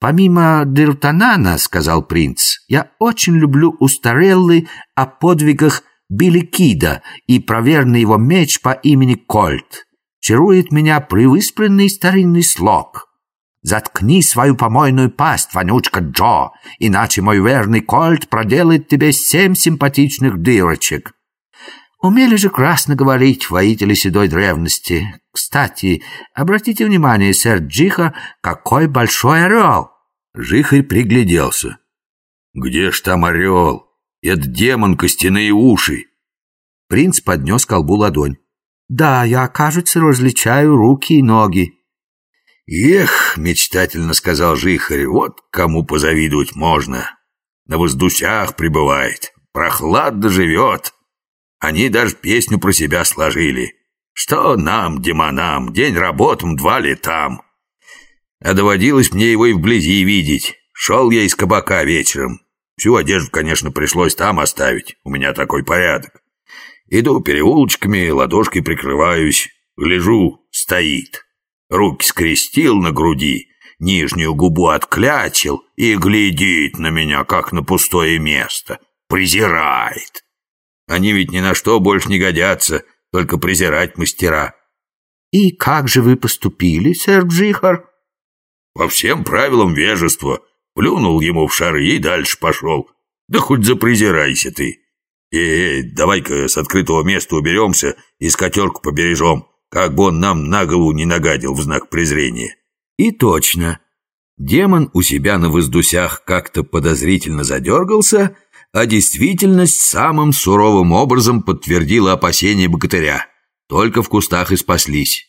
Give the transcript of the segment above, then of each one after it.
«Помимо Диртанана, — сказал принц, — я очень люблю устарелый о подвигах Билли Кида и проверный его меч по имени Кольт. Чарует меня привыспленный старинный слог. Заткни свою помойную пасть, вонючка Джо, иначе мой верный Кольт проделает тебе семь симпатичных дырочек. Умели же красно говорить воители седой древности. Кстати, обратите внимание, сэр Джиха, какой большой орел!» Жихарь пригляделся. «Где ж там орел? Это демон костяные уши!» Принц поднес колбу ладонь. «Да, я, кажется, различаю руки и ноги». «Эх!» — мечтательно сказал Жихарь. «Вот кому позавидовать можно. На воздусях пребывает, прохладно живет». Они даже песню про себя сложили. Что нам, демонам, день работам, два летам. А доводилось мне его и вблизи видеть. Шел я из кабака вечером. Всю одежду, конечно, пришлось там оставить. У меня такой порядок. Иду переулочками, ладошкой прикрываюсь. Гляжу, стоит. Руки скрестил на груди, нижнюю губу отклячил и глядит на меня, как на пустое место. Презирает. Они ведь ни на что больше не годятся, только презирать мастера. И как же вы поступили, сэр Джихар? По всем правилам вежества. Плюнул ему в шары и дальше пошел. Да хоть запрезирайся ты. Эй, давай-ка с открытого места уберемся и скотерку побережем, как бы он нам на голову не нагадил в знак презрения. И точно. Демон у себя на воздусях как-то подозрительно задергался, а действительность самым суровым образом подтвердила опасения богатыря. Только в кустах и спаслись.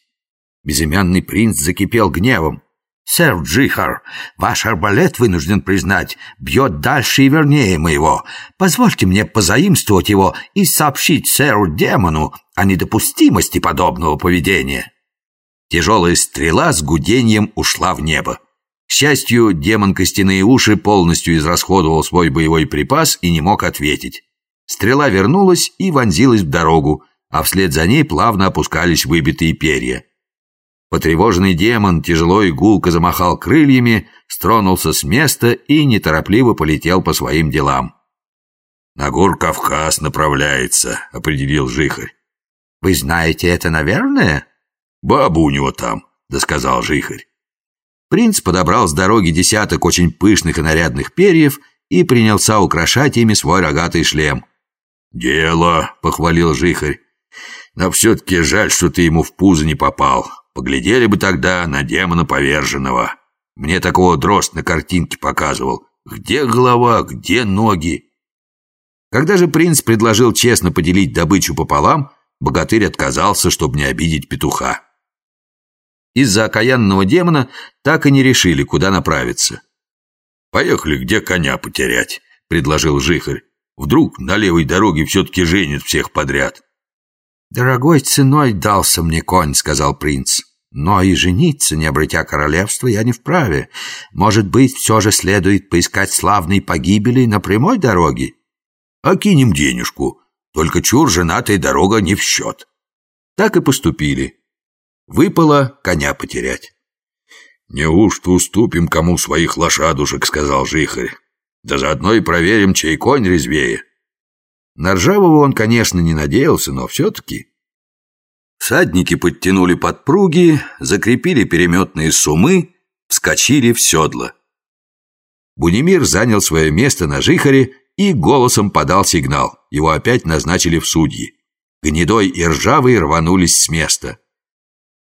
Безымянный принц закипел гневом. «Сэр Джихар, ваш арбалет, вынужден признать, бьет дальше и вернее моего. Позвольте мне позаимствовать его и сообщить сэру-демону о недопустимости подобного поведения». Тяжелая стрела с гудением ушла в небо. К счастью, демон Костяные Уши полностью израсходовал свой боевой припас и не мог ответить. Стрела вернулась и вонзилась в дорогу, а вслед за ней плавно опускались выбитые перья. Потревоженный демон тяжело и гулко замахал крыльями, стронулся с места и неторопливо полетел по своим делам. «На гор Кавказ направляется», — определил Жихарь. «Вы знаете это, наверное?» «Баба у него там», — досказал Жихарь. Принц подобрал с дороги десяток очень пышных и нарядных перьев и принялся украшать ими свой рогатый шлем. «Дело», — похвалил Жихарь. «Но все-таки жаль, что ты ему в пузо не попал. Поглядели бы тогда на демона поверженного. Мне такого дрозд на картинке показывал. Где голова, где ноги?» Когда же принц предложил честно поделить добычу пополам, богатырь отказался, чтобы не обидеть петуха. Из-за окаянного демона так и не решили, куда направиться. «Поехали, где коня потерять», — предложил Жихарь. «Вдруг на левой дороге все-таки женит всех подряд». «Дорогой ценой дался мне конь», — сказал принц. «Но и жениться, не обретя королевства, я не вправе. Может быть, все же следует поискать славной погибели на прямой дороге?» «Окинем денежку. Только чур женатая дорога не в счет». Так и поступили. Выпало коня потерять. «Неужто уступим кому своих лошадушек?» — сказал Жихарь. «Да заодно и проверим, чей конь резвее». На Ржавого он, конечно, не надеялся, но все-таки... Всадники подтянули подпруги, закрепили переметные сумы, вскочили в седло. Бунимир занял свое место на Жихаре и голосом подал сигнал. Его опять назначили в судьи. Гнедой и Ржавый рванулись с места.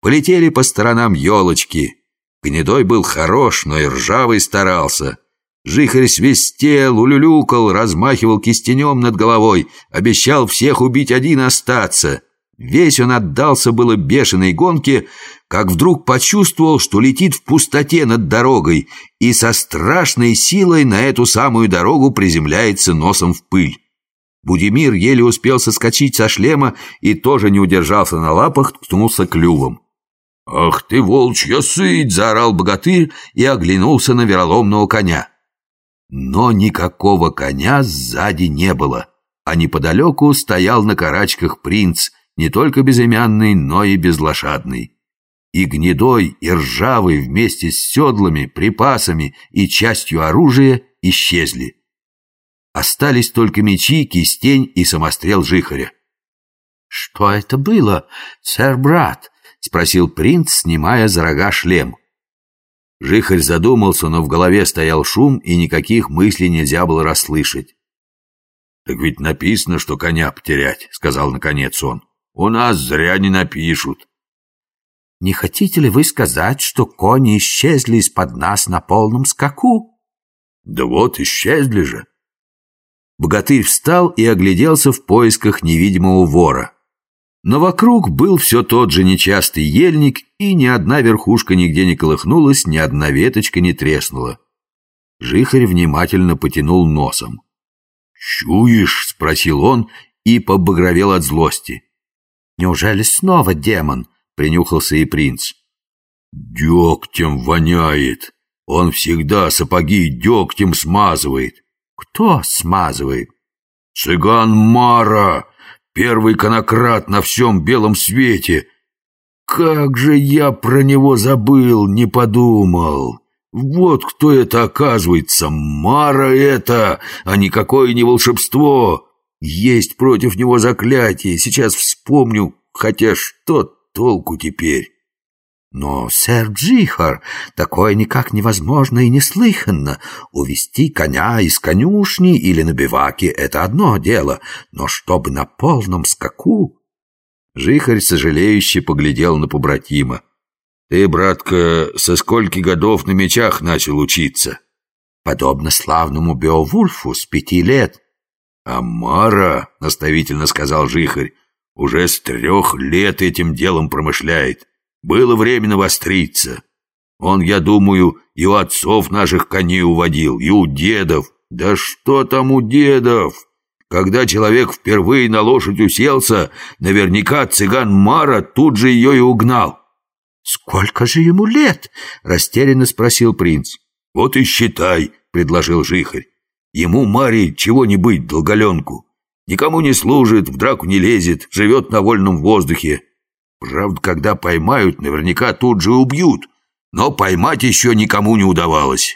Полетели по сторонам елочки. Гнедой был хорош, но и ржавый старался. Жихарь свистел, улюлюкал, размахивал кистенем над головой, обещал всех убить один остаться. Весь он отдался было бешеной гонке, как вдруг почувствовал, что летит в пустоте над дорогой и со страшной силой на эту самую дорогу приземляется носом в пыль. Будимир еле успел соскочить со шлема и тоже не удержался на лапах, ткнулся клювом. «Ах ты, волчья сыть!» — заорал богатырь и оглянулся на вероломного коня. Но никакого коня сзади не было, а неподалеку стоял на карачках принц, не только безымянный, но и безлошадный. и гнедой, и ржавый вместе с седлами, припасами и частью оружия исчезли. Остались только мечи, кистень и самострел жихаря. «Что это было, сэр-брат?» — спросил принц, снимая за рога шлем. Жихарь задумался, но в голове стоял шум, и никаких мыслей нельзя было расслышать. «Так ведь написано, что коня потерять», — сказал наконец он. «У нас зря не напишут». «Не хотите ли вы сказать, что кони исчезли из-под нас на полном скаку?» «Да вот, исчезли же». Богатырь встал и огляделся в поисках невидимого вора. Но вокруг был все тот же нечастый ельник, и ни одна верхушка нигде не колыхнулась, ни одна веточка не треснула. Жихарь внимательно потянул носом. «Чуешь?» — спросил он и побагровел от злости. «Неужели снова демон?» — принюхался и принц. «Дегтем воняет. Он всегда сапоги дегтем смазывает». «Кто смазывает?» «Цыган Мара!» Первый конократ на всем белом свете. Как же я про него забыл, не подумал. Вот кто это оказывается. Мара это, а никакое не волшебство. Есть против него заклятие. Сейчас вспомню, хотя что толку теперь? Но, сэр Джихар, такое никак невозможно и неслыханно. Увести коня из конюшни или на биваке — это одно дело, но чтобы на полном скаку... Жихарь сожалеюще поглядел на побратима. «Ты, братка, со скольки годов на мечах начал учиться?» «Подобно славному Беовульфу с пяти лет». «А Мара, — наставительно сказал Жихарь, — уже с трех лет этим делом промышляет. Было время навостриться. Он, я думаю, и у отцов наших коней уводил, и у дедов. Да что там у дедов? Когда человек впервые на лошадь уселся, наверняка цыган Мара тут же ее и угнал. «Сколько же ему лет?» — растерянно спросил принц. «Вот и считай», — предложил Жихарь. «Ему, Маре, чего-нибудь, долголенку. Никому не служит, в драку не лезет, живет на вольном воздухе. Правда, когда поймают, наверняка тут же убьют. Но поймать еще никому не удавалось.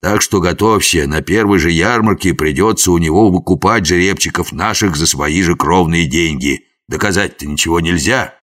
Так что готовься, на первой же ярмарке придется у него выкупать жеребчиков наших за свои же кровные деньги. Доказать-то ничего нельзя.